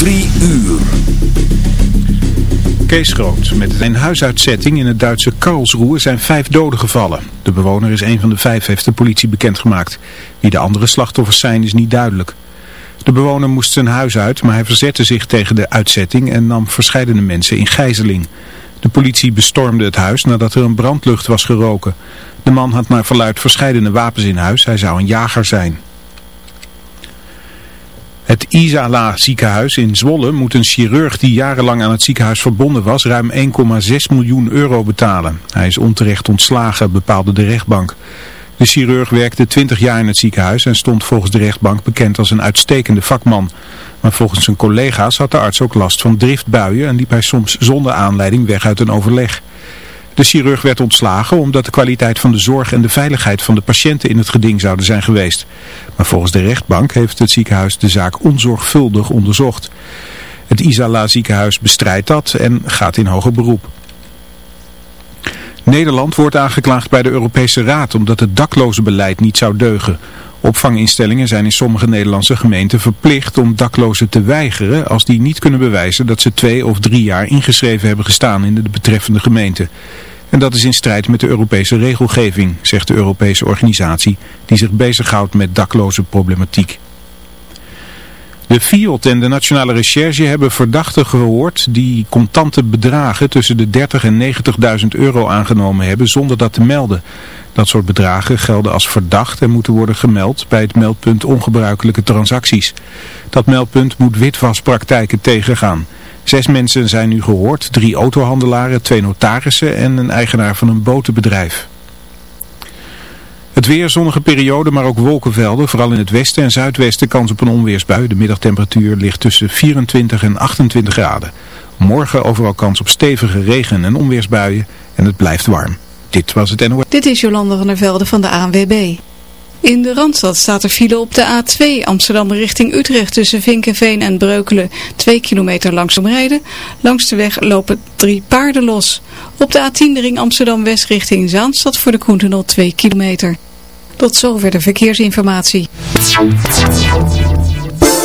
Drie uur. Kees Groot. Met een huisuitzetting in het Duitse Karlsruhe zijn vijf doden gevallen. De bewoner is een van de vijf, heeft de politie bekendgemaakt. Wie de andere slachtoffers zijn is niet duidelijk. De bewoner moest zijn huis uit, maar hij verzette zich tegen de uitzetting en nam verscheidene mensen in gijzeling. De politie bestormde het huis nadat er een brandlucht was geroken. De man had naar verluid verscheidene wapens in huis. Hij zou een jager zijn. Het Isala ziekenhuis in Zwolle moet een chirurg die jarenlang aan het ziekenhuis verbonden was ruim 1,6 miljoen euro betalen. Hij is onterecht ontslagen, bepaalde de rechtbank. De chirurg werkte 20 jaar in het ziekenhuis en stond volgens de rechtbank bekend als een uitstekende vakman. Maar volgens zijn collega's had de arts ook last van driftbuien en liep hij soms zonder aanleiding weg uit een overleg. De chirurg werd ontslagen omdat de kwaliteit van de zorg en de veiligheid van de patiënten in het geding zouden zijn geweest. Maar volgens de rechtbank heeft het ziekenhuis de zaak onzorgvuldig onderzocht. Het Isala ziekenhuis bestrijdt dat en gaat in hoger beroep. Nederland wordt aangeklaagd bij de Europese Raad omdat het daklozenbeleid niet zou deugen. Opvanginstellingen zijn in sommige Nederlandse gemeenten verplicht om daklozen te weigeren als die niet kunnen bewijzen dat ze twee of drie jaar ingeschreven hebben gestaan in de betreffende gemeente. En dat is in strijd met de Europese regelgeving, zegt de Europese organisatie die zich bezighoudt met daklozenproblematiek. De FIOD en de Nationale Recherche hebben verdachten gehoord die contante bedragen tussen de 30 en 90.000 euro aangenomen hebben zonder dat te melden. Dat soort bedragen gelden als verdacht en moeten worden gemeld bij het meldpunt ongebruikelijke transacties. Dat meldpunt moet witwaspraktijken tegengaan. Zes mensen zijn nu gehoord, drie autohandelaren, twee notarissen en een eigenaar van een botenbedrijf. Het weer, zonnige periode, maar ook wolkenvelden. Vooral in het westen en zuidwesten kans op een onweersbui. De middagtemperatuur ligt tussen 24 en 28 graden. Morgen overal kans op stevige regen- en onweersbuien. En het blijft warm. Dit was het NOS. Dit is Jolanda van der Velde van de ANWB. In de Randstad staat er file op de A2 Amsterdam richting Utrecht tussen Vinkenveen en Breukelen. Twee kilometer langzaam rijden. Langs de weg lopen drie paarden los. Op de A10 de ring Amsterdam West richting Zaanstad voor de Koentenol 2 kilometer. Tot zover de verkeersinformatie.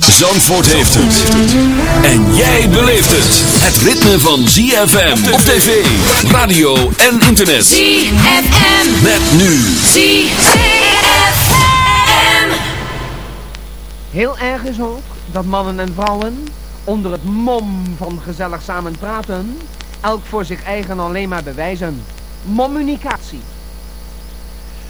Zandvoort heeft het. En jij beleeft het. Het ritme van ZFM op tv, radio en internet. ZFM. Met nu. ZFM. Heel erg is ook dat mannen en vrouwen onder het mom van gezellig samen praten, elk voor zich eigen alleen maar bewijzen. Communicatie.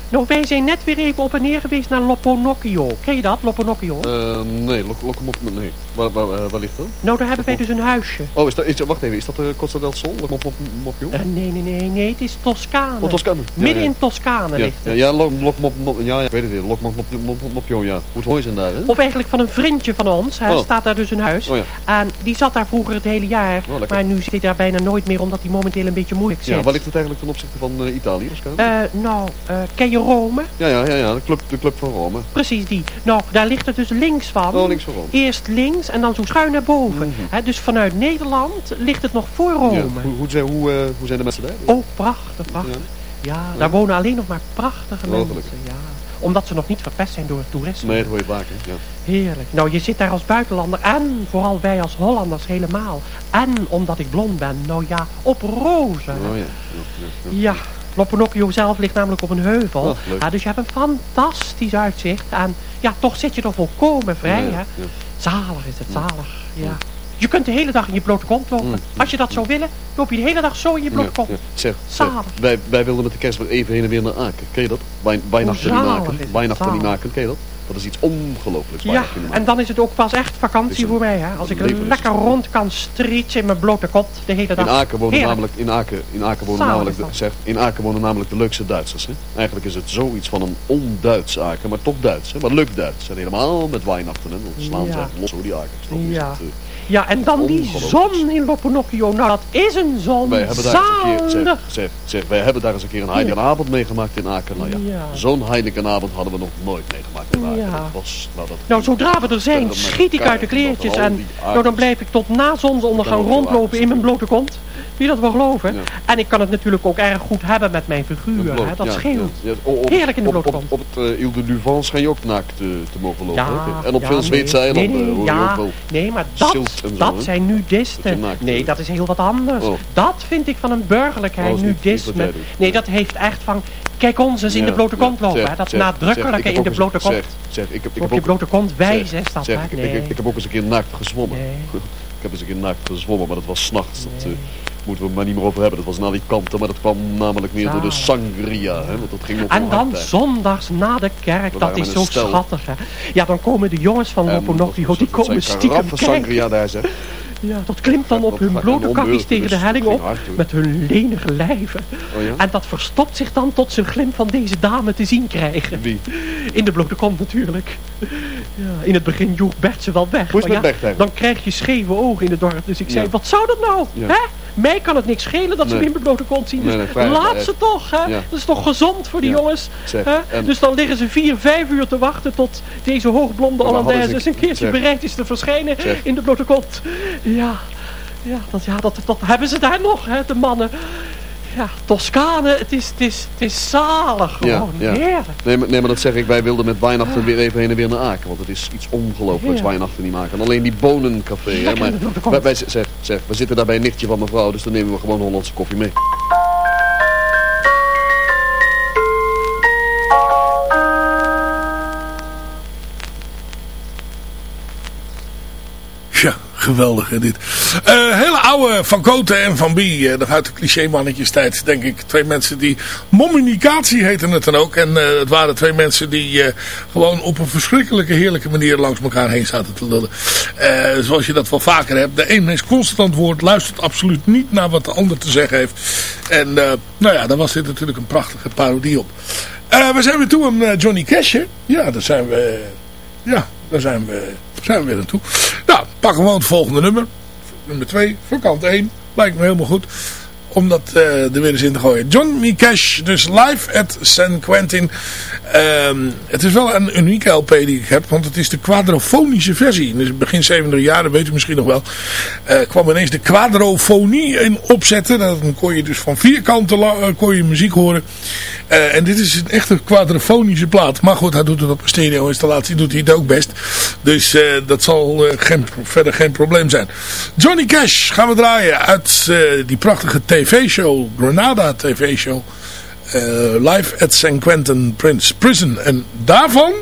Nou, wij zijn net weer even op en neer geweest naar Loponocchio. Ken je dat, Loponocchio? Uh, nee, Locomotive, nee. Waar, waar, waar, ligt dat? Nou, daar hebben wij dus een huisje. Oh, is dat, is, wacht even, is dat uh, Costa del Sol, Locomotive? Uh, nee, nee, nee, nee, het is Toscane. Oh, Toscane. Midden ja, in Toscane ja, ligt het. Ja, ja, Locomotive, ja, ja, ik weet het niet, Locomotive, ja. Hoe hoor je zijn daar, hè? Of eigenlijk van een vriendje van ons, hij oh. staat daar dus een huis. Oh, ja. En die zat daar vroeger het hele jaar, oh, maar nu zit hij daar bijna nooit meer, omdat hij momenteel een beetje moeilijk zit. Ja, waar ligt het eigenlijk ten opzichte van uh, Italië? Uh, nou, ken je Rome? Ja, ja, ja, ja de, club, de club van Rome. Precies die. Nou, daar ligt het dus links van. Oh, links van Rome. Eerst links en dan zo schuin naar boven. Mm -hmm. He, dus vanuit Nederland ligt het nog voor Rome. Ja. Hoe, hoe, zijn, hoe, hoe zijn de mensen daar? Oh, prachtig, prachtig. Ja, ja daar wonen alleen nog maar prachtige Mogelijk. mensen. Ja omdat ze nog niet verpest zijn door het toerisme. Nee, dat hoor je vaker, ja. Heerlijk. Nou, je zit daar als buitenlander en vooral wij als Hollanders helemaal. En omdat ik blond ben, nou ja, op rozen. Oh ja. Ja, ja. ja. Loponocchio zelf ligt namelijk op een heuvel. Oh, ja, dus je hebt een fantastisch uitzicht. En ja, toch zit je er volkomen vrij, hè. Zalig is het, zalig. Ja. Je kunt de hele dag in je blote kont lopen. Mm. Als je dat zou willen, loop je de hele dag zo in je blote kont. Zeg, wij, wij wilden met de kerst even heen en weer naar Aken. Ken je dat? Wij, Weihnachten in Aken. Weihnachten in Aken, ken je dat? Dat is iets ongelooflijks. Ja, en dan is het ook pas echt vakantie voor mij. Hè? Als ik lekker rond kan strietsen in mijn blote kont de hele dag. In Aken wonen Heerlijk. namelijk, in Aken, in Aken wonen Zalig namelijk, de, zeg, in Aken wonen namelijk de leukste Duitsers. Hè? Eigenlijk is het zoiets van een on-Duits Aken, maar toch Duits. Hè? Maar leuk Duits. En helemaal met Weihnachten. Hè? Dan slaan ze echt los hoe die Aken. Ja. Is het, eh, Ja, en dan die zon in Loponocchio. Nou, dat is een zon. Wij hebben daar eens een keer, zeg, zeg, zeg, wij hebben daar eens een keer een heilige avond meegemaakt in Aken. Nou ja, Ja. zo'n heilige avond hadden we nog nooit meegemaakt in Aken. Ja. Dat was, nou, dat Nou, zodra we er zijn, schiet ik uit de kleertjes. En nou, dan blijf ik tot na zonsondergang rondlopen in mijn blote kont. Wie dat wel geloven. Ja. En ik kan het natuurlijk ook erg goed hebben met mijn figuur. Hè? Dat ja, scheelt. ja. Op- Heerlijk in de op, blote op, op het uh, Ile de Luvans schijn je ook naakt uh, te mogen lopen. En op veel Zweedse nee, eilanden nee, nee, ja, ook wel. Nee, maar dat, zo, dat zijn Dat nudisten. naakt Nee, bent. dat is heel wat anders. Oh. Dat vind ik van een burgerlijkheid, Oh, nudisme. Nee, dat heeft echt van... Kijk ons eens in de blote kont lopen. hè? Dat nadrukkelijke in de blote kont. Zeg, zeg, ik heb, ik Op je blote kont wijzen dat, zeg, hè? ik, heb ook eens een keer naakt gezwommen. Nee. ik heb eens een keer naakt gezwommen, maar dat was s'nachts. Dat eh, moeten we het maar niet meer over hebben. Dat was naar die kanten, maar dat kwam namelijk meer door de sangria. Hè? Want dat ging op En dan zondags na de kerk, dat is zo stel. schattig, hè. Ja, dan komen de jongens van Loponocchio, die komen stiekem kijken. sangria daar zeg. Ja, dat klimt dan op hun blote kakjes tegen de helling op, met hun lenige lijven. Oh ja? En dat verstopt zich dan tot ze een glimp van deze dame te zien krijgen. Wie? In de blote kont natuurlijk. Ja, in het begin joeg Bert ze wel weg. Hoe is maar ja? Dan krijg je scheve ogen in het dorp. Dus ik zei, wat zou dat nou? Hè? Mij kan het niks schelen dat ze hem in de blote kont zien. Dus Nee, laat ze toch, hè? Ja. Dat is toch gezond voor die Ja. jongens. Zeg, hè? Dus dan liggen ze vier, vijf uur te wachten tot deze hoogblonde Hollandaise eens een keertje zeg. bereid is te verschijnen Zeg. in de blote kont. Ja, ja, dat, ja dat, dat hebben ze daar nog, hè, de mannen. Ja, Toscane, het is, het is, het is zalig gewoon. ja. Heerlijk. Nee maar, nee, maar dat zeg ik, wij wilden met Weihnachten weer even heen en weer naar Aken. Want het is iets ongelooflijks. Weihnachten niet maken. En alleen die bonencafé. Hè, maar, wij, wij, zeg, zeg, we zitten daar bij een nichtje van mevrouw, dus dan nemen we gewoon Hollandse koffie mee. Geweldig hè, dit. Eh, hele oude Van Koten en Van Bie. eh, nog uit de cliché-mannetjes tijd, denk ik. Twee mensen die... Mommunicatie heette het dan ook. En eh, het waren twee mensen die gewoon op een verschrikkelijke, heerlijke manier langs elkaar heen zaten te lullen. Zoals je dat wel vaker hebt. De een is constant woord, luistert absoluut niet naar wat de ander te zeggen heeft. En nou ja, daar was dit natuurlijk een prachtige parodie op. We zijn weer toe aan Johnny Cash? Ja, daar zijn we... Ja, daar zijn we, zijn we weer naartoe. Nou, pak gewoon het volgende nummer. Nummer 2, voor kant 1. Lijkt me helemaal goed. Om dat eh, er weer eens in te gooien. Johnny Cash, dus live at San Quentin. Ehm, het is wel een unieke LP die ik heb. Want het is de quadrofonische versie. Dus begin 70 jaren, weet u misschien nog wel. eh, kwam ineens de quadrofonie in opzetten. Dan kon je dus van vier kanten eh, kon je muziek horen. En dit is een echte quadrofonische plaat. Maar goed, hij doet het op een stereo installatie. Doet hij het ook best. Dus dat zal geen, verder geen probleem zijn. Johnny Cash gaan we draaien uit die prachtige tv-show. Granada tv-show. eh, live at St. Quentin Prince Prison. En daarvan,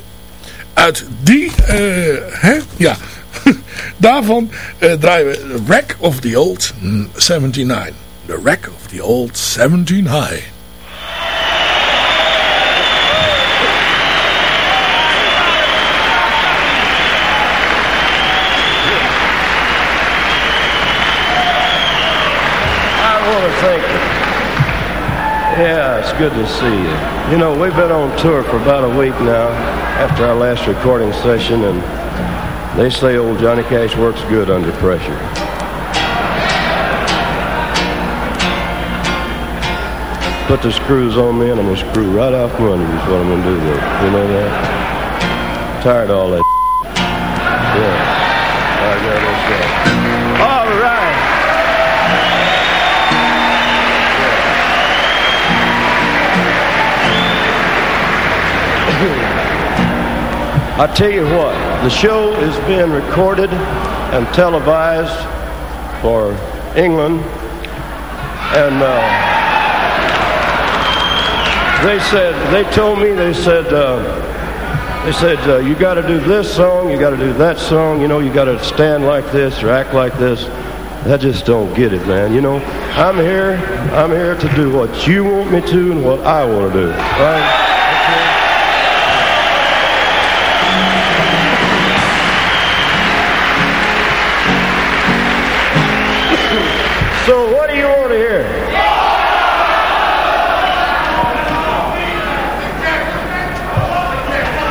uit die, eh, hè, ja, daarvan eh, draaien we The Wreck of the Old 79. The Wreck of the Old 79 Yeah, it's good to see you. You know, we've been on tour for about a week now after our last recording session, and they say old Johnny Cash works good under pressure. Put the screws on me and I'm gonna screw right off from under is what I'm gonna do with it. You know that? Tired of all that Yeah. I tell you what, the show is being recorded and televised for England, and uh, they said they told me they said uh, they said uh, you got to do this song, you got to do that song, you know, you got to stand like this or act like this. I just don't get it, man. You know, I'm here, I'm here to do what you want me to and what I want to do. Right?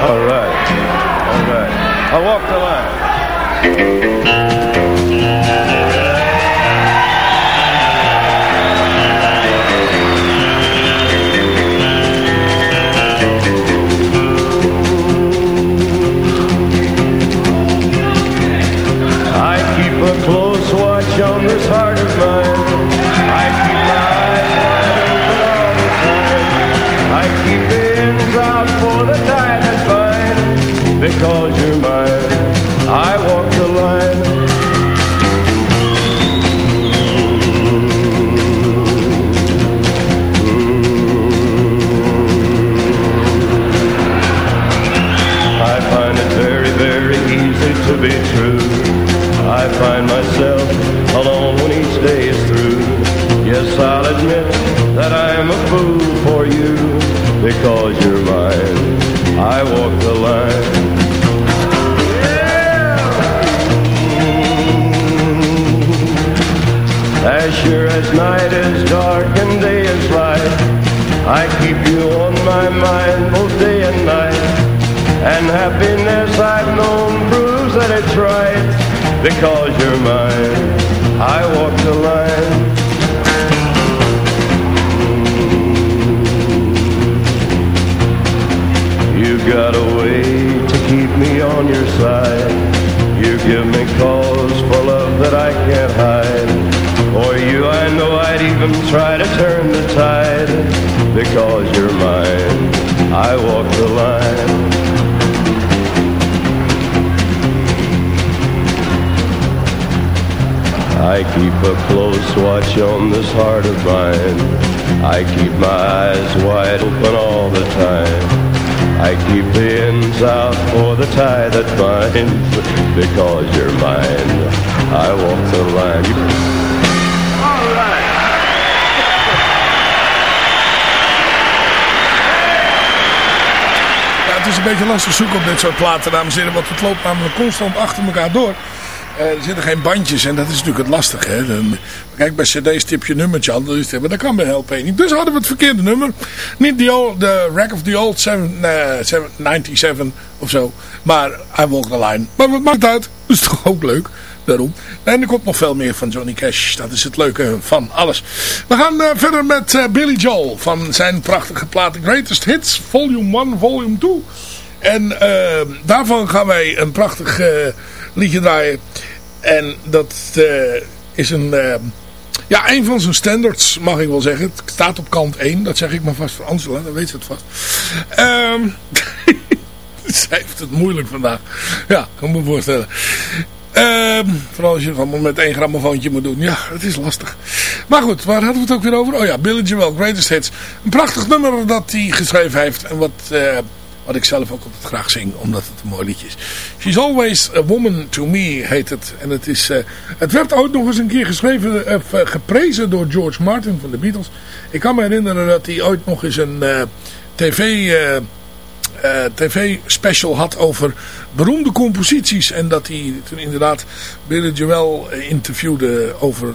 All right. All right. I walk the line. Because you're mine, I walk the line. I find it very, very easy to be true. I find myself alone when each day is through. Yes, I'll admit that I'm a fool for you because you're mine. I walk the As night is dark and day is light, I keep you on my mind both day and night. And happiness I've known proves that it's right because you're mine. I walk the line. You've got a way to keep me on your side. You give me cause for love that I can't hide. For you, I know I'd even try to turn the tide because you're mine. I walk the line. I keep a close watch on this heart of mine. I keep my eyes wide open all the time. I keep the ends out for the tie that binds because you're mine. I walk the line. Een beetje lastig zoeken op dit soort platen, dames en heren. Want het loopt namelijk constant achter elkaar door. Eh, er zitten geen bandjes en dat is natuurlijk het lastige. Hè? Dan, kijk, bij cd's tip je nummertje aan, maar dat kan bij LP niet. Dus hadden we het verkeerde nummer. Niet de, old, de Rack of the Old 7, eh, 7, 97 of zo. Maar I Walk the Line. Maar wat maakt uit? Dat is toch ook leuk. Daarom. En er komt nog veel meer van Johnny Cash. Dat is het leuke van alles. We gaan eh, verder met eh, Billy Joel. Van zijn prachtige plaat Greatest Hits. Volume 1, Volume 2. En eh, daarvan gaan wij een prachtig eh, liedje draaien. En dat eh, is een... eh, ja, een van zijn standards mag ik wel zeggen. Het staat op kant 1. Dat zeg ik maar vast voor Angela. Dan weet ze het vast. Ehm zij heeft het moeilijk vandaag. Ja, kan me voorstellen. Ehm, vooral als je allemaal met één grammofoontje moet doen. Ja, het is lastig. Maar goed, waar hadden we het ook weer over? Oh ja, Billy Joel, Greatest Hits. Een prachtig nummer dat hij geschreven heeft. En wat, eh, wat ik zelf ook altijd graag zing. Omdat het een mooi liedje is. She's Always a Woman to Me heet het. En het, is, eh, het werd ooit nog eens een keer geschreven. eh, geprezen door George Martin van de Beatles. Ik kan me herinneren dat hij ooit nog eens een eh, tv... tv-special had over beroemde composities. En dat hij toen inderdaad Billy Joel interviewde over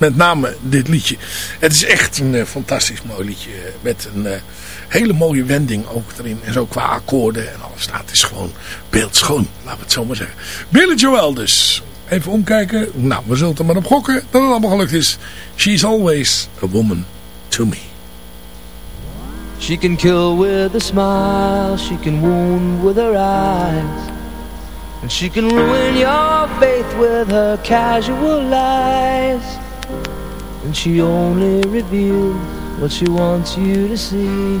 met name dit liedje. Het is echt een fantastisch mooi liedje. Met een uh, hele mooie wending ook erin. En zo qua akkoorden en alles. Nou, het is gewoon beeldschoon. Laten we het zo maar zeggen. Billy Joel dus. Even omkijken. Nou, we zullen er maar op gokken dat het allemaal gelukt is. She's always a woman to me. She can kill with a smile. She can wound with her eyes. And she can ruin your faith with her casual lies. And she only reveals what she wants you to see.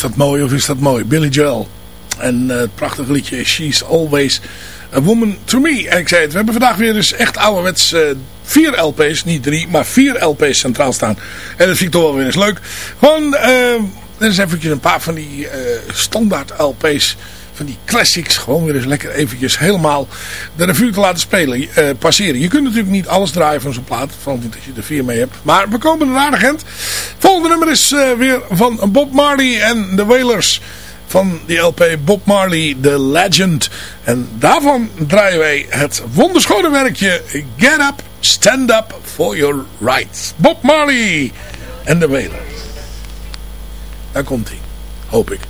Is dat mooi of is dat mooi? Billy Joel. En uh, het prachtige liedje She's Always a Woman to Me. En ik zei het, we hebben vandaag weer eens echt ouderwets uh, vier LP's, niet drie, maar vier LP's centraal staan. En dat vind ik toch wel weer eens leuk. Gewoon, uh, is eventjes een paar van die standaard LP's van die classics gewoon weer eens lekker eventjes helemaal de revue te laten spelen, uh, passeren. Je kunt natuurlijk niet alles draaien van zo'n plaat, vooral niet je er vier mee hebt. Maar we komen er aardig eind. Volgende nummer is uh, weer van Bob Marley en de Wailers van die LP Bob Marley The Legend. En daarvan draaien wij het wonderschone werkje Get Up, Stand Up For Your Rights. Bob Marley en de Wailers. Daar komt hij, hoop ik.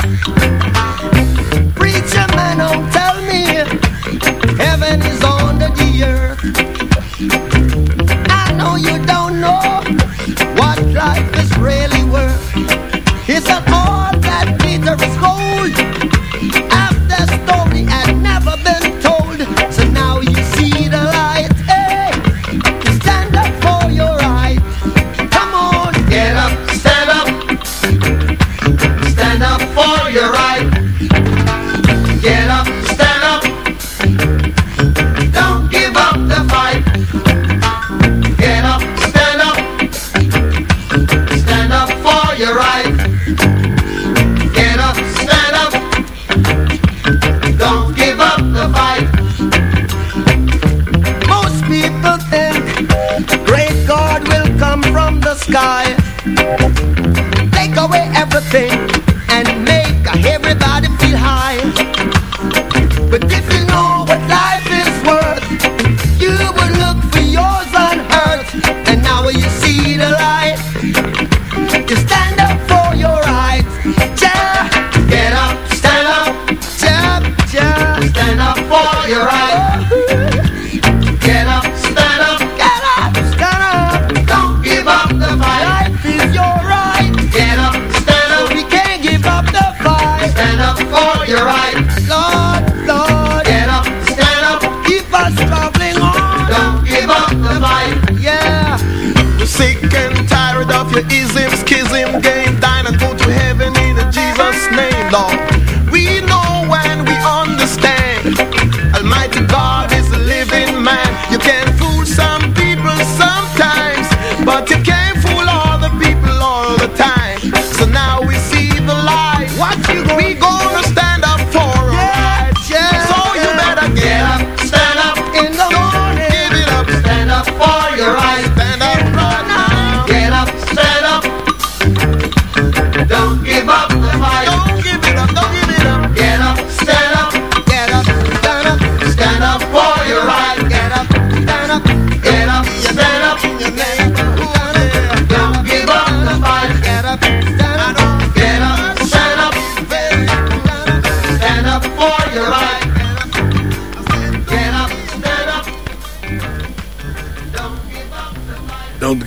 life is really worth.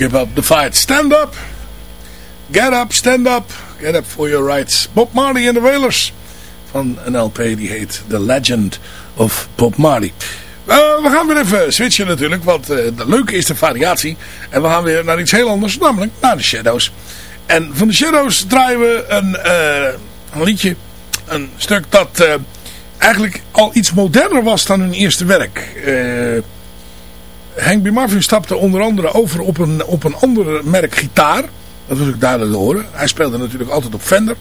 Give up the fight. Stand up. Get up, stand up. Get up for your rights. Bob Marley en de Wailers. Van een LP die heet The Legend of Bob Marley. Eh, we gaan weer even switchen natuurlijk. Want eh de leuke is de variatie. En we gaan weer naar iets heel anders. Namelijk naar de Shadows. En van de Shadows draaien we een, eh, een liedje. Een stuk dat eigenlijk al iets moderner was dan hun eerste werk. Hank B. Marvin stapte onder andere over op een, op een ander merk gitaar. Dat was ook duidelijk horen. Hij speelde natuurlijk altijd op Fender.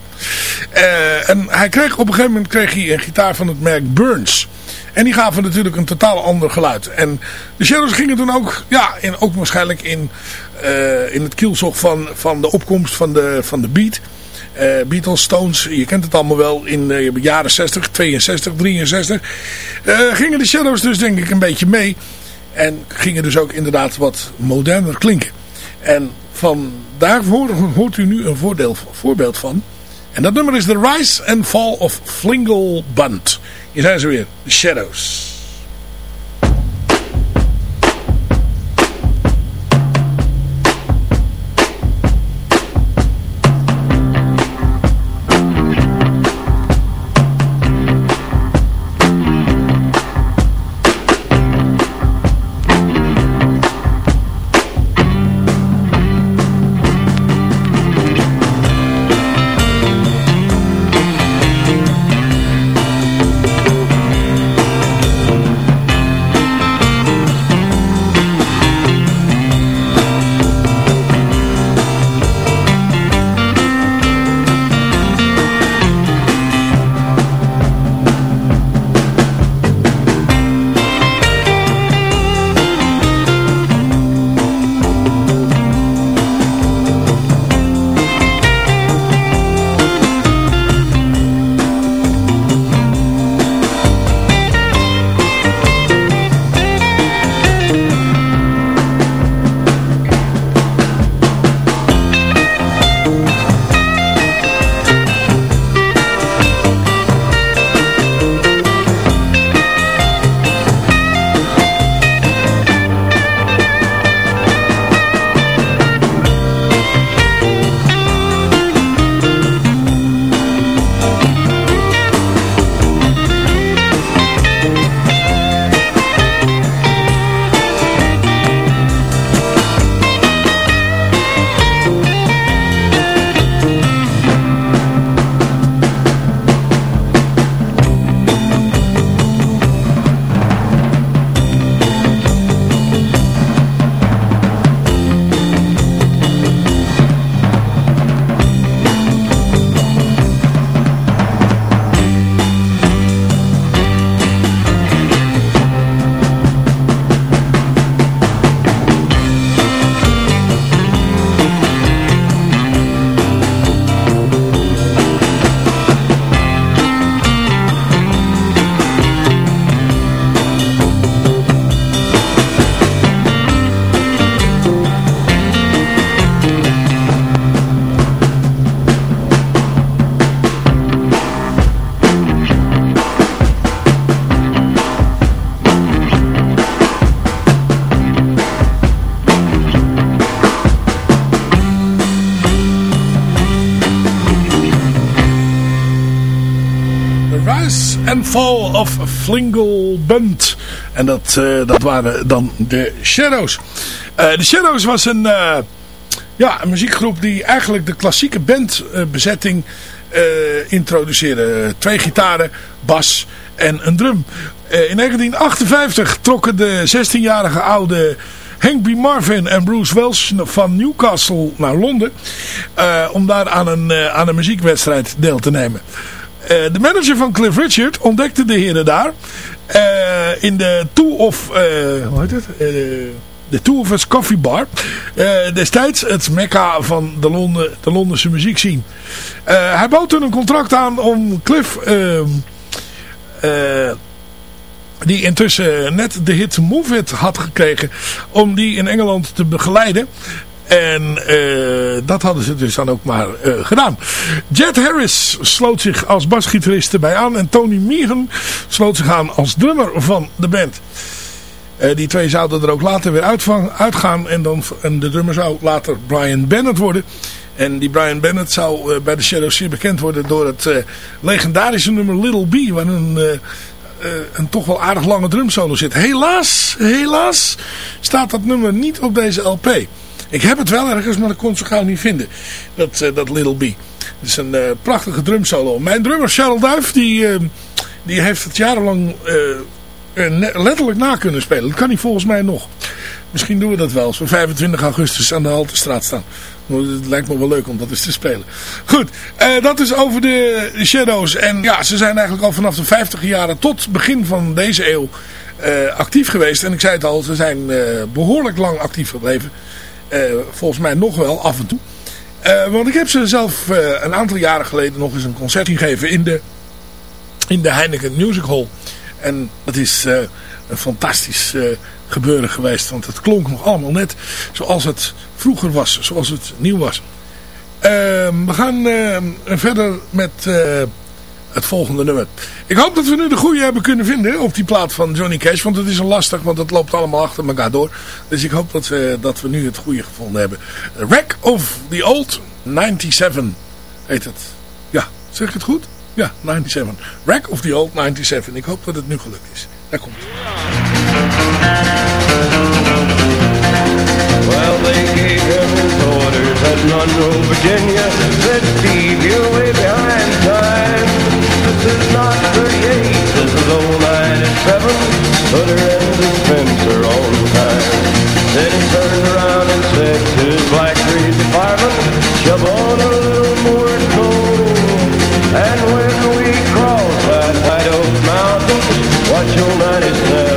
Eh, en hij kreeg, op een gegeven moment kreeg hij een gitaar van het merk Burns. En die gaven natuurlijk een totaal ander geluid. En de Shadows gingen toen ook, ja, in, ook waarschijnlijk in, eh, in het kielzog van, van de opkomst van de, van de beat. Eh, Beatles, Stones, je kent het allemaal wel in de jaren 60, 62, 63. eh, gingen de Shadows dus denk ik een beetje mee. En gingen dus ook inderdaad wat moderner klinken. En van daarvoor hoort u nu een voorbeeld van. En dat nummer is The Rise and Fall of Flingelband. Hier zijn ze weer, The Shadows. Fall of Flingle Bunt. En dat, uh, dat waren dan de Shadows. Uh, de Shadows was een, uh, ja, een muziekgroep die eigenlijk de klassieke bandbezetting introduceerde. Twee gitaren, bas en een drum. in 1958 trokken de 16-jarige oude Hank B. Marvin en Bruce Welsh van Newcastle naar Londen. om daar aan een, aan een muziekwedstrijd deel te nemen. Uh, de manager van Cliff Richard ontdekte de heren daar. Uh, in de Two of... Uh, hoe heet het? de Two of Us Coffee Bar. destijds het mekka van de, Londen, de Londense muziek zien. hij bood toen een contract aan om Cliff... Ehm, die intussen net de hit Move It had gekregen... om die in Engeland te begeleiden. En uh, dat hadden ze dus dan ook maar uh, gedaan. Jet Harris sloot zich als basgitarist erbij aan. En Tony Meehan sloot zich aan als drummer van de band. Uh, die twee zouden er ook later weer uitgaan. En, dan, en de drummer zou later Brian Bennett worden. En die Brian Bennett zou bij de Shadows zeer bekend worden door het legendarische nummer Little B. Waar een, een toch wel aardig lange drumsolo zit. Helaas, helaas staat dat nummer niet op deze LP. Ik heb het wel ergens, maar ik kon het zo gauw niet vinden. Dat, uh, dat Little B. Het is een uh, prachtige drumsolo. Mijn drummer Cheryl Duif, die, uh, die heeft het jarenlang letterlijk na kunnen spelen. Dat kan hij volgens mij nog. Misschien doen we dat wel we 25 augustus aan de Haltestraat staan. Het lijkt me wel leuk om dat eens te spelen. Goed, dat is over de Shadows. En ja, ze zijn eigenlijk al vanaf de 50 jaren tot begin van deze eeuw actief geweest. En ik zei het al, ze zijn behoorlijk lang actief gebleven. Uh, volgens mij nog wel af en toe. Uh, want ik heb ze zelf uh, een aantal jaren geleden nog eens een concert gegeven in de, in de Heineken Music Hall. En dat is een fantastisch gebeuren geweest. Want het klonk nog allemaal net zoals het vroeger was. Zoals het nieuw was. Ehm, we gaan verder met het volgende nummer. Ik hoop dat we nu de goede hebben kunnen vinden op die plaat van Johnny Cash. Want het is een lastig, want het loopt allemaal achter elkaar door. Dus ik hoop dat we, dat we nu het goede gevonden hebben. Wreck of the Old 97 heet het. Ja, zeg ik het goed? Ja, 97. Wreck of the Old 97. Ik hoop dat het nu gelukt is. Daar komt. Well, they gave orders at Virginia. Time. Is not 38, this is old 97. Put her in the dispenser on time. Then he turned around and said to his black crazy fireman, shove on a little more coal. And when we cross that White Oak Mountain, watch your 97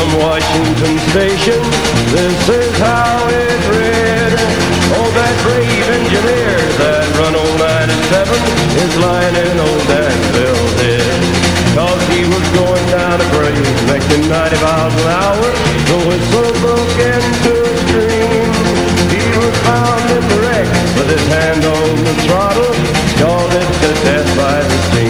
from Washington Station. This is how it read. Oh, that brave engineer that run old 97 is lying in old Danville dead. Cause he was going down a grade, making 90 miles an hour. The whistle broke into a stream. He was found in the wreck with his hand on the throttle. Called it to death by the steam.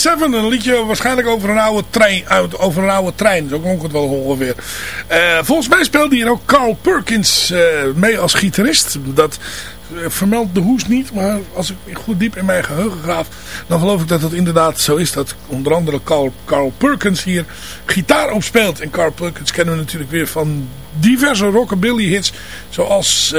Dan een liedje waarschijnlijk over een oude trein. Uit, over een oude trein, zo klonk het wel ongeveer. Eh, volgens mij speelde hier ook Carl Perkins eh, mee als gitarist. Dat eh, vermeldt de hoes niet, maar als ik goed diep in mijn geheugen graaf... dan geloof ik dat het inderdaad zo is dat onder andere Carl, Carl Perkins hier gitaar op speelt. En Carl Perkins kennen we natuurlijk weer van diverse rockabilly hits... zoals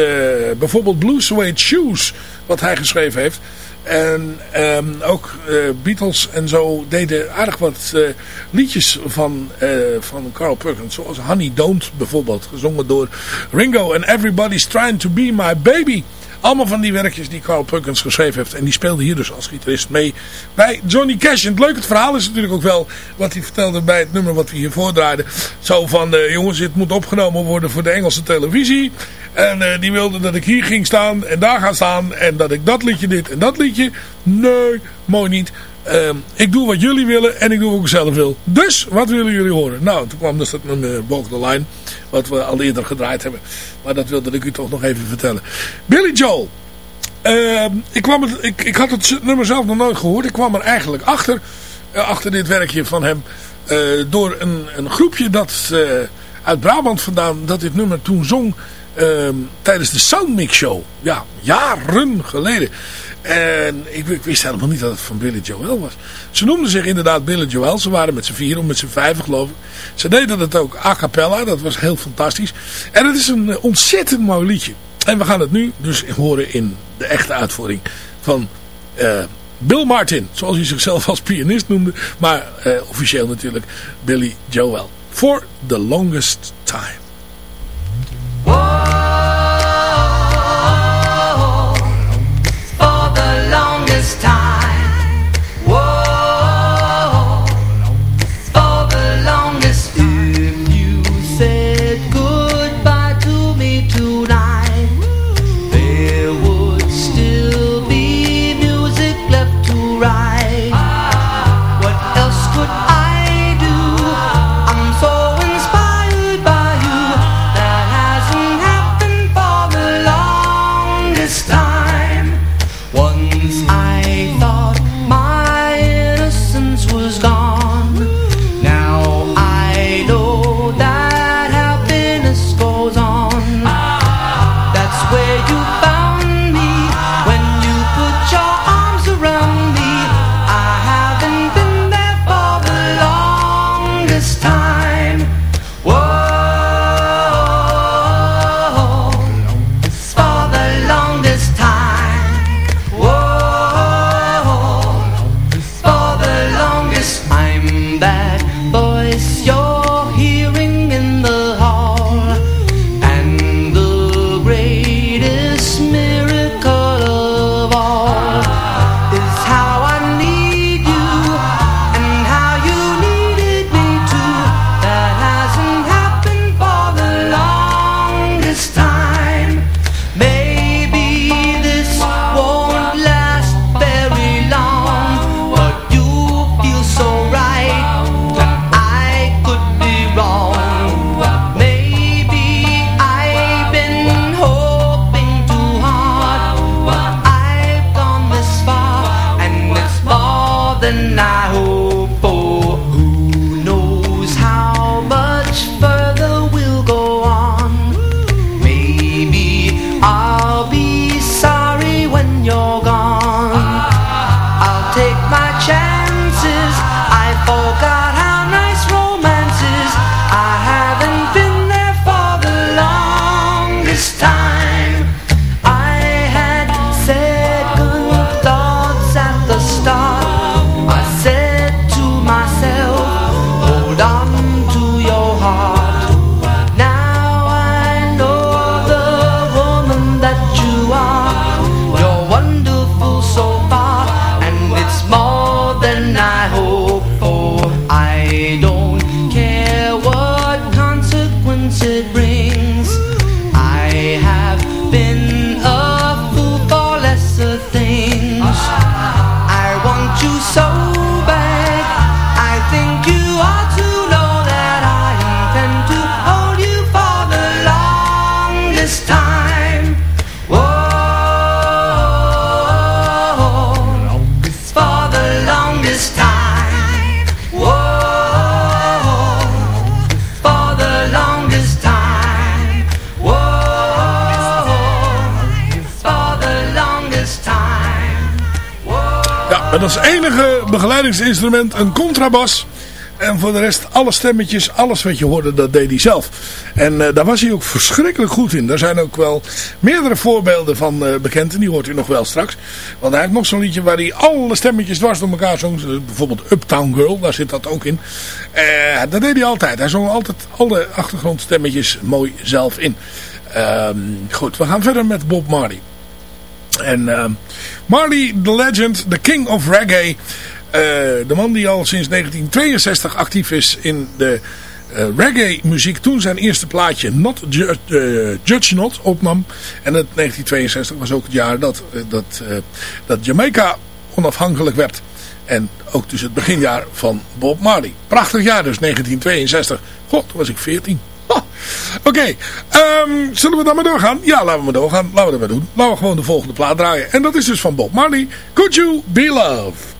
bijvoorbeeld Blue Suede Shoes, wat hij geschreven heeft... En ehm, ook eh, Beatles en zo deden aardig wat eh, liedjes van, eh, van Carl Perkins. Zoals Honey Don't bijvoorbeeld. Gezongen door Ringo. En Everybody's Trying to Be My Baby. Allemaal van die werkjes die Carl Perkins geschreven heeft. En die speelde hier dus als gitarist mee bij Johnny Cash. En het leuke verhaal is natuurlijk ook wel wat hij vertelde bij het nummer wat we hier voordraaiden. Zo van, uh, jongens, dit moet opgenomen worden voor de Engelse televisie. En uh, die wilde dat ik hier ging staan en daar ga staan. En dat ik dat liedje dit en dat liedje. Nee, mooi niet. Uh, ik doe wat jullie willen en ik doe wat ik zelf wil. Dus, wat willen jullie horen? Nou, toen kwam dus dat nummer Walk the Line. Wat we al eerder gedraaid hebben. Maar dat wilde ik u toch nog even vertellen. Billy Joel. Uh, ik, kwam het, ik, ik had het nummer zelf nog nooit gehoord. Ik kwam er eigenlijk achter. Uh, achter dit werkje van hem. Uh, door een, een groepje dat uh, uit Brabant vandaan. Dat dit nummer toen zong. tijdens de Soundmix Show. Ja, jaren geleden. En ik, wist helemaal niet dat het van Billy Joel was. Ze noemden zich inderdaad Billy Joel. Ze waren met z'n vier of met z'n vijven geloof ik. Ze deden het ook a cappella. Dat was heel fantastisch. En het is een ontzettend mooi liedje. En we gaan het nu dus horen in de echte uitvoering van uh, Bill Martin. Zoals hij zichzelf als pianist noemde. Maar uh, officieel natuurlijk Billy Joel. For the longest time. Begeleidingsinstrument een contrabas. En voor de rest, alle stemmetjes, alles wat je hoorde, dat deed hij zelf. En uh, daar was hij ook verschrikkelijk goed in. Daar zijn ook wel meerdere voorbeelden van uh, bekend. En die hoort u nog wel straks. Want hij heeft nog zo'n liedje waar hij alle stemmetjes dwars door elkaar zong. Bijvoorbeeld Uptown Girl, daar zit dat ook in. Uh, dat deed hij altijd. Hij zong altijd alle achtergrondstemmetjes mooi zelf in. Um, goed, we gaan verder met Bob Marley. En uh, Marley, the legend, the king of reggae. Uh, de man die al sinds 1962 actief is in de uh, reggae muziek. Toen zijn eerste plaatje Not Ju Judge Not opnam. En het 1962 was ook het jaar dat, dat, dat Jamaica onafhankelijk werd. En ook dus het beginjaar van Bob Marley. Prachtig jaar dus, 1962. God, toen was ik 14. Oké, um, zullen we dan maar doorgaan? Ja, laten we maar doorgaan. Laten we dat maar doen. Laten we gewoon de volgende plaat draaien. En dat is dus van Bob Marley. Could You Be Loved?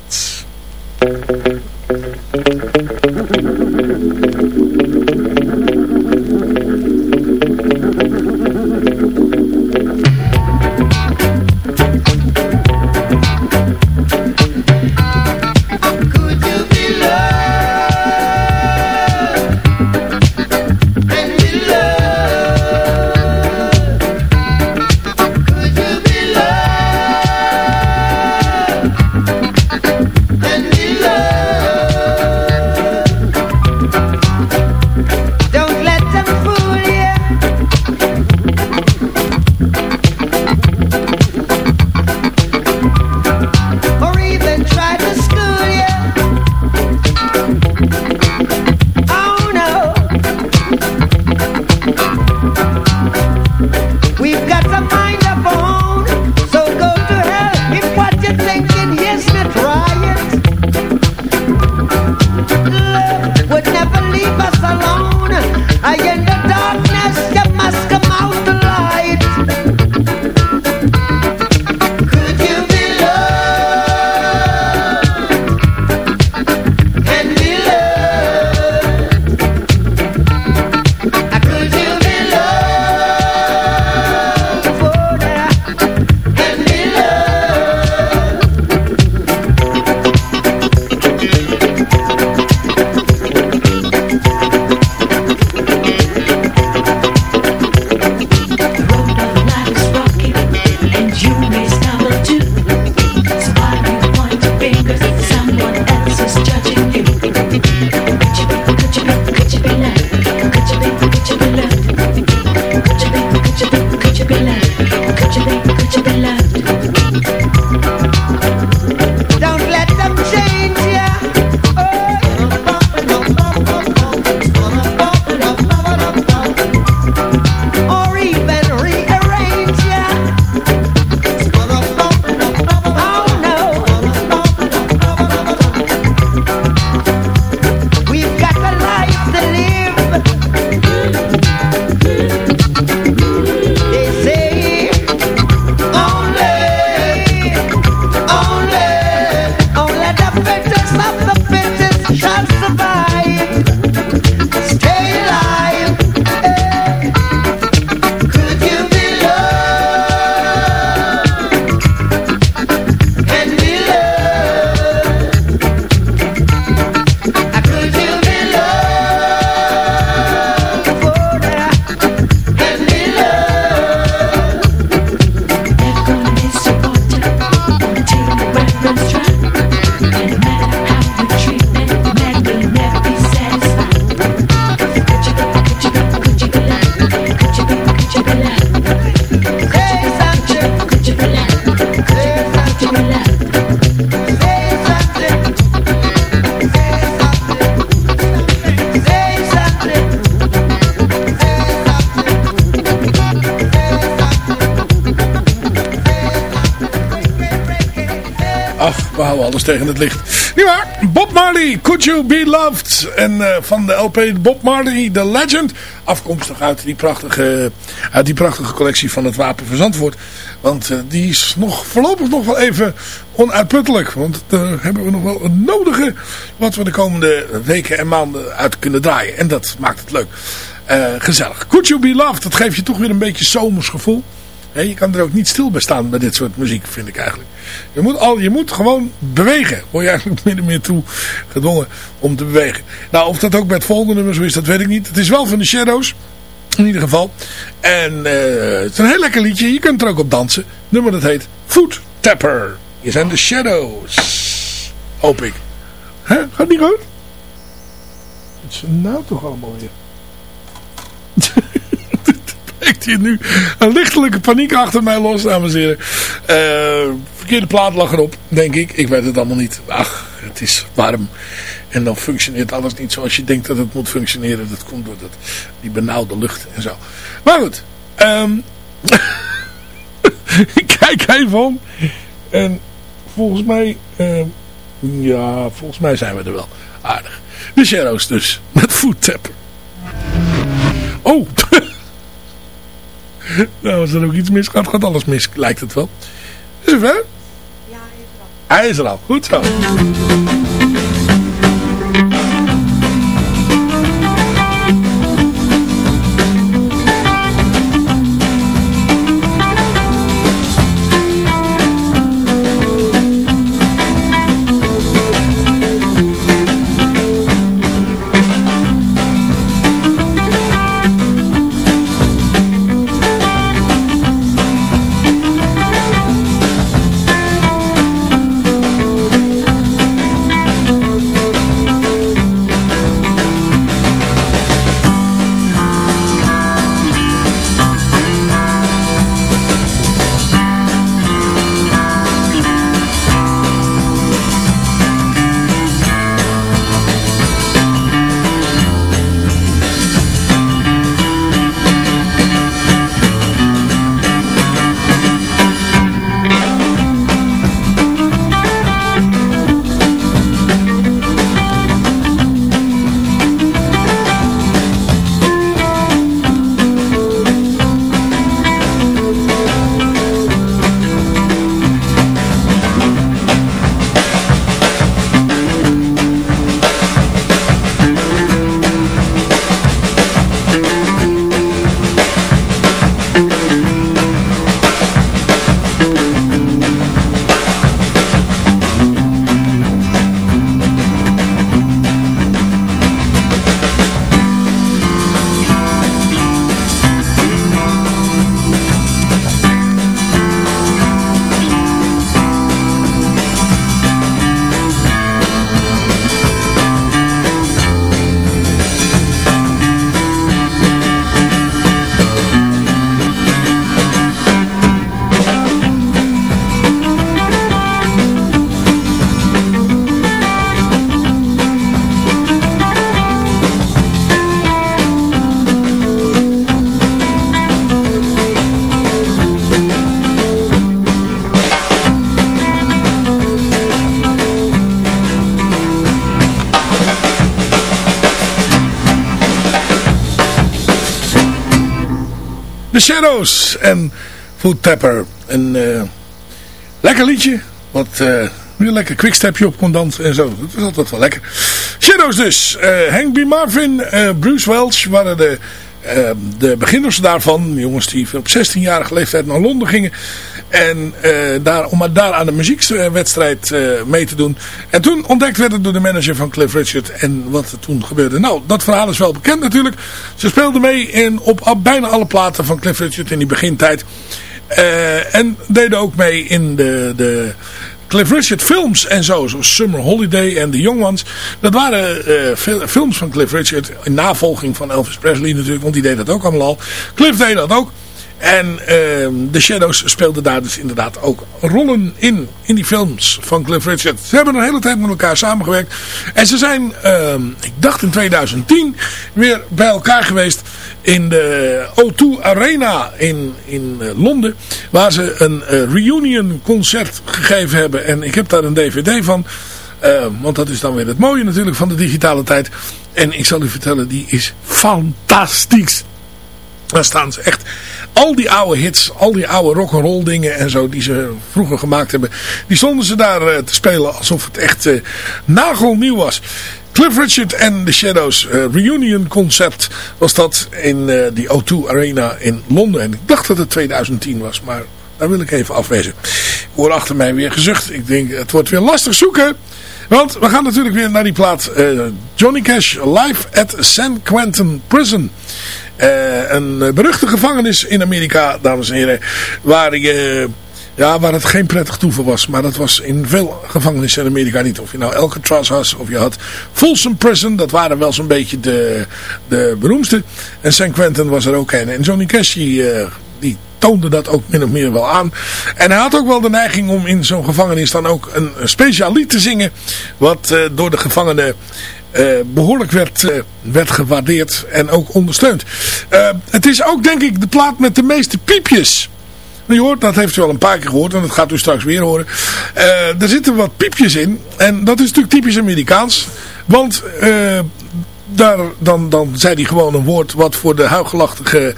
Tegen het licht. Nu maar, Bob Marley, Could You Be Loved? En uh, van de LP Bob Marley, The Legend. Afkomstig uit die prachtige, uit die prachtige collectie van het Wapen van Zandvoort. Want uh, die is nog voorlopig nog wel even onuitputtelijk. Want daar hebben we nog wel het nodige wat we de komende weken en maanden uit kunnen draaien. En dat maakt het leuk. Uh, gezellig. Could You Be Loved, dat geeft je toch weer een beetje zomers gevoel. Je kan er ook niet stil bij staan bij dit soort muziek, vind ik eigenlijk. Je moet, al, je moet gewoon bewegen. Word je eigenlijk min of meer toe gedwongen om te bewegen. Nou, of dat ook het volgende nummer zo is, dat weet ik niet. Het is wel van de Shadows. In ieder geval. En eh, het is een heel lekker liedje. Je kunt er ook op dansen. Het nummer dat heet Foot Tapper. Hier zijn de Shadows. Hoop ik. Hè? Gaat niet goed? Wat is nou toch allemaal weer? breekt hier nu een lichtelijke paniek achter mij los, dames en heren. Uh, verkeerde plaat lag erop, denk ik. Ik weet het allemaal niet. Ach, het is warm. En dan functioneert alles niet zoals je denkt dat het moet functioneren. Dat komt door dat, die benauwde lucht en zo. Maar goed. Um, ik kijk even om. En volgens mij... Uh, ja, volgens mij zijn we er wel. Aardig. De Shadows dus. Met Food Tap. Oh, nou, als er ook iets misgaat, gaat alles mis, lijkt het wel. Is het ver? Ja, hij is er al. Hij is er al, goed zo. The Shadows en Food Tapper. Een uh, lekker liedje. Wat uh, weer lekker quickstepje op kon dansen en zo. Dat was altijd wel lekker. Shadows dus. Uh, Hank B. Marvin, Bruce Welch waren de, de beginners daarvan. Jongens die op 16-jarige leeftijd naar Londen gingen. En daar, om daar aan de muziekwedstrijd mee te doen. En toen ontdekt werd het door de manager van Cliff Richard. En wat er toen gebeurde. Nou, dat verhaal is wel bekend natuurlijk. Ze speelden mee in, op, bijna alle platen van Cliff Richard in die begintijd. Uh, en deden ook mee in de, de Cliff Richard films en zo. Zoals Summer Holiday en The Young Ones. Dat waren films van Cliff Richard. In navolging van Elvis Presley natuurlijk. Want die deed dat ook allemaal al. Cliff deed dat ook. En uh, de Shadows speelden daar dus inderdaad ook rollen in. In die films van Cliff Richard. Ze hebben een hele tijd met elkaar samengewerkt. En ze zijn, uh, ik dacht in 2010, weer bij elkaar geweest in de O2 Arena in, in uh, Londen. Waar ze een uh, reunion concert gegeven hebben. En ik heb daar een dvd van. Uh, want dat is dan weer het mooie natuurlijk van de digitale tijd. En ik zal u vertellen, die is fantastisch. Daar staan ze echt al die oude hits, al die oude rock'n'roll dingen en zo die ze vroeger gemaakt hebben. Die stonden ze daar uh, te spelen alsof het echt uh, nagelnieuw was. Cliff Richard en The Shadows uh, reunion concert was dat in die O2 Arena in Londen. En ik dacht dat het 2010 was, maar daar wil ik even afwezen. Ik hoor achter mij weer gezucht. Ik denk het wordt weer lastig zoeken. Want we gaan natuurlijk weer naar die plaat uh, Johnny Cash live at San Quentin Prison. een beruchte gevangenis in Amerika, dames en heren. Waar je... Ja, waar het geen prettig toeval was. Maar dat was in veel gevangenissen in Amerika niet. Of je nou Alcatraz was of je had Folsom Prison. Dat waren wel zo'n beetje de, de beroemdste. En San Quentin was er ook een. En Johnny Cash die toonde dat ook min of meer wel aan. En hij had ook wel de neiging om in zo'n gevangenis dan ook een, lied te zingen. Wat uh, door de gevangenen uh, behoorlijk werd, uh, werd gewaardeerd en ook ondersteund. Het is ook denk ik de plaat met de meeste piepjes. Je hoort, dat heeft u al een paar keer gehoord en dat gaat u straks weer horen. Er zitten wat piepjes in en dat is natuurlijk typisch Amerikaans. Want daar, dan, dan zei hij gewoon een woord wat voor de huigelachtige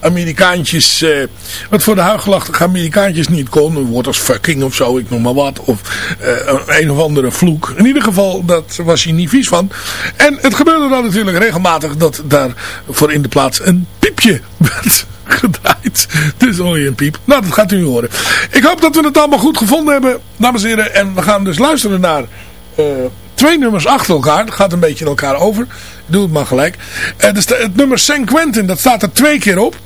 Amerikaantjes, uh, wat voor de huigelachtige Amerikaantjes niet kon. Woord als fucking of zo, ik noem maar wat. Of uh, een of andere vloek. In ieder geval, dat was hij niet vies van. En het gebeurde dan natuurlijk regelmatig dat daar voor in de plaats een piepje werd gedraaid. Dus hoor je een piep. Nou, dat gaat u horen. Ik hoop dat we het allemaal goed gevonden hebben, dames en heren. En we gaan dus luisteren naar uh, twee nummers achter elkaar. Dat gaat een beetje in elkaar over. Doe het maar gelijk. Dus het nummer San Quentin, dat staat er twee keer op.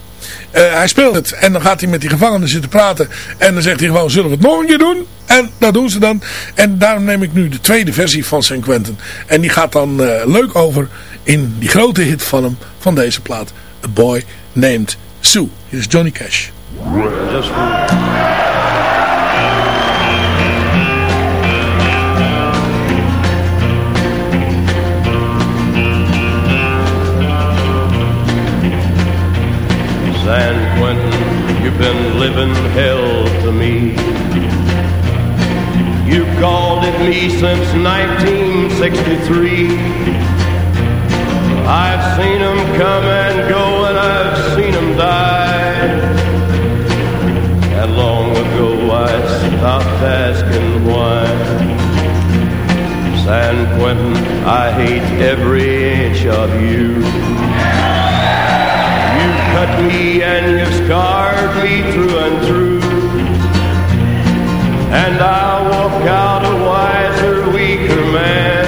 Uh, hij speelt het en dan gaat hij met die gevangenen zitten praten. En dan zegt hij gewoon, zullen we het nog een keer doen? En dat doen ze dan. En daarom neem ik nu de tweede versie van San Quentin. En die gaat dan uh, leuk over in die grote hit van hem, van deze plaat. A Boy Named Sue. Hier is Johnny Cash. You've been living hell to me. You called it me since 1963. I've seen them come and go and I've seen them die. And long ago I stopped asking why. San Quentin, I hate every inch of you cut me and you've scarred me through and through. And I'll walk out a wiser, weaker man.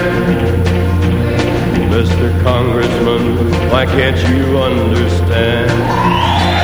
Mr. Congressman, why can't you understand?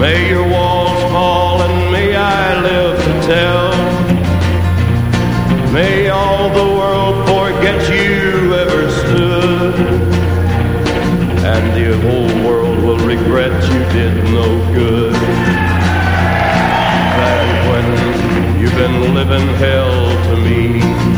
May your walls fall and may I live to tell. May all the world forget you ever stood. And the whole world will regret you did no good. And when you've been living hell to me.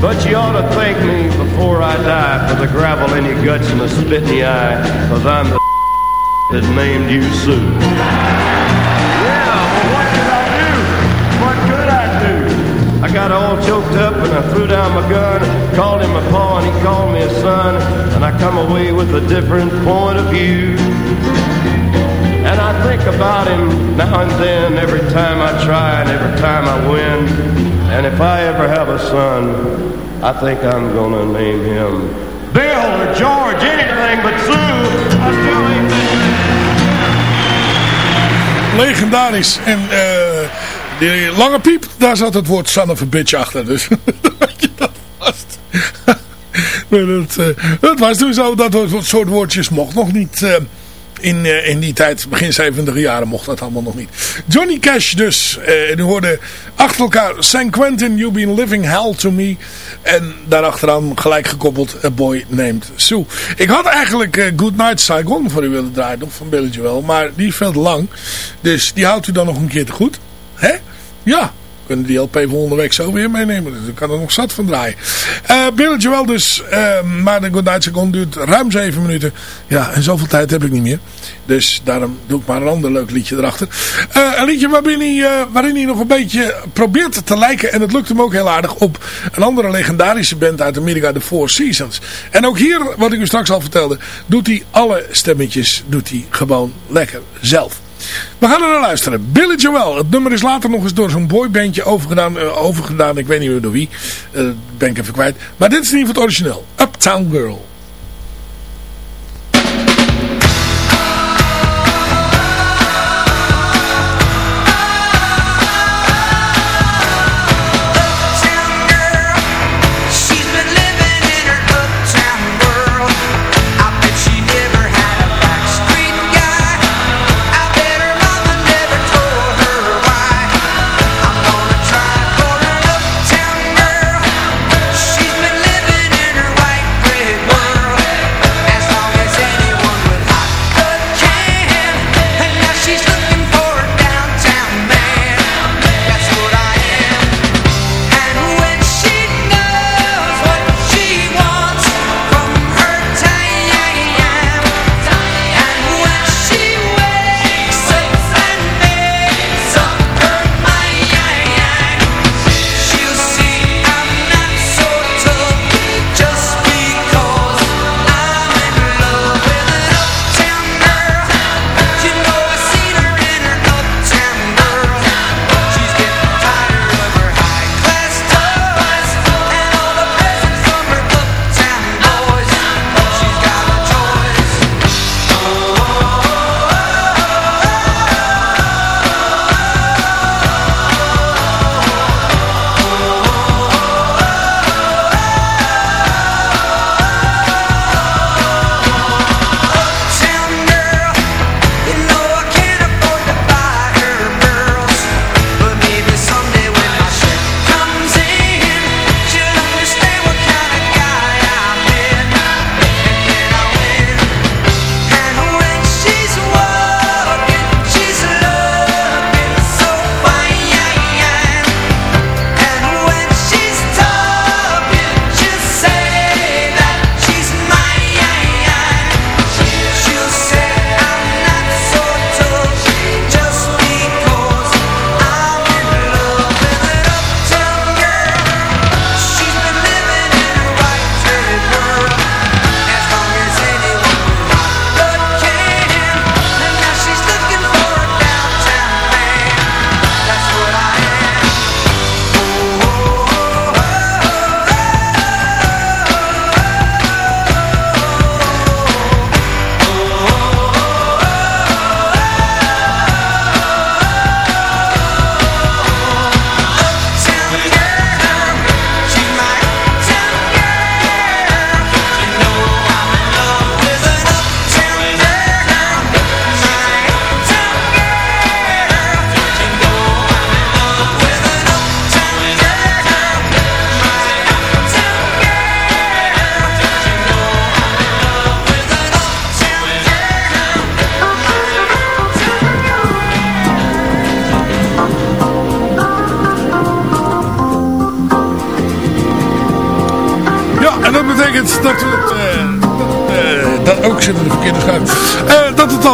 But you ought to thank me before I die for the gravel in your guts and the spit in your eye. Cause I'm the that named you Sue. Yeah, well, what could I do? What could I do? I got all choked up and I threw down my gun, called him a paw and he called me a son, and I come away with a different point of view. And I think about him now and then, every time I try and every time I win. And if I ever have a son, I think I'm gonna name him Bill or George, anything but Sue. I still ain't Legendarisch. En eh die lange piep, daar zat het woord son of a bitch achter. Dus weet je dat vast. maar dat, dat was toen zo. Dat soort woordjes mocht nog niet... eh, in, eh, in die tijd, begin 70 jaren, mocht dat allemaal nog niet. Johnny Cash dus. eh en u hoorde achter elkaar San Quentin, You've Been Living Hell to Me. En daarachteraan gelijk gekoppeld A Boy Named Sue. Ik had eigenlijk eh, Good Night Saigon voor u willen draaien, of van Billy Joel. Maar die is lang. Dus die houdt u dan nog een keer te goed. Hè? Ja. Kunnen die LP volgende week zo weer meenemen. Dus ik kan er nog zat van draaien. Eh Billy Joel dus. eh, maar de Good Night Saigon duurt ruim 7 minuten. Ja, en zoveel tijd heb ik niet meer. Dus daarom doe ik maar een ander leuk liedje erachter. Eh, een liedje waarin hij, waarin hij nog een beetje probeert te lijken. En het lukt hem ook heel aardig op een andere legendarische band uit Amerika. The Four Seasons. En ook hier, wat ik u straks al vertelde. Doet hij alle stemmetjes doet hij gewoon lekker zelf. We gaan er naar luisteren. Billy Joel. Het nummer is later nog eens door zo'n boybandje overgedaan. eh, overgedaan. Ik weet niet meer door wie. Eh, ben ik even kwijt. Maar dit is in ieder geval het origineel. Uptown Girl.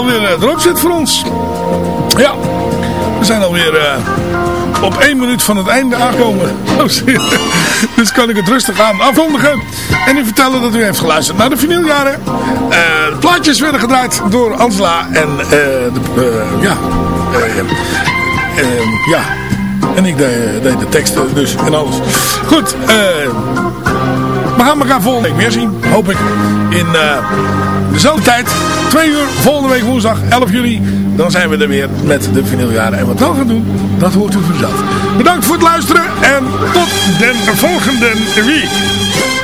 Alweer uh, erop zit voor ons. Ja, we zijn alweer uh, op één minuut van het einde aangekomen. Oh, dus kan ik het rustig aan afkondigen. En u vertellen dat u heeft geluisterd naar de vinyljaren. de plaatjes werden gedraaid door Angela. En de, ja, ja, en ik deed, deed, de teksten dus en alles. Goed, eh we gaan elkaar volgende week weer zien. Hoop ik. In uh, dezelfde tijd. Twee uur volgende week woensdag 11 juli. Dan zijn we er weer met de vinyljaren. En wat we gaan doen, dat hoort u vanzelf. Bedankt voor het luisteren. En tot de volgende week.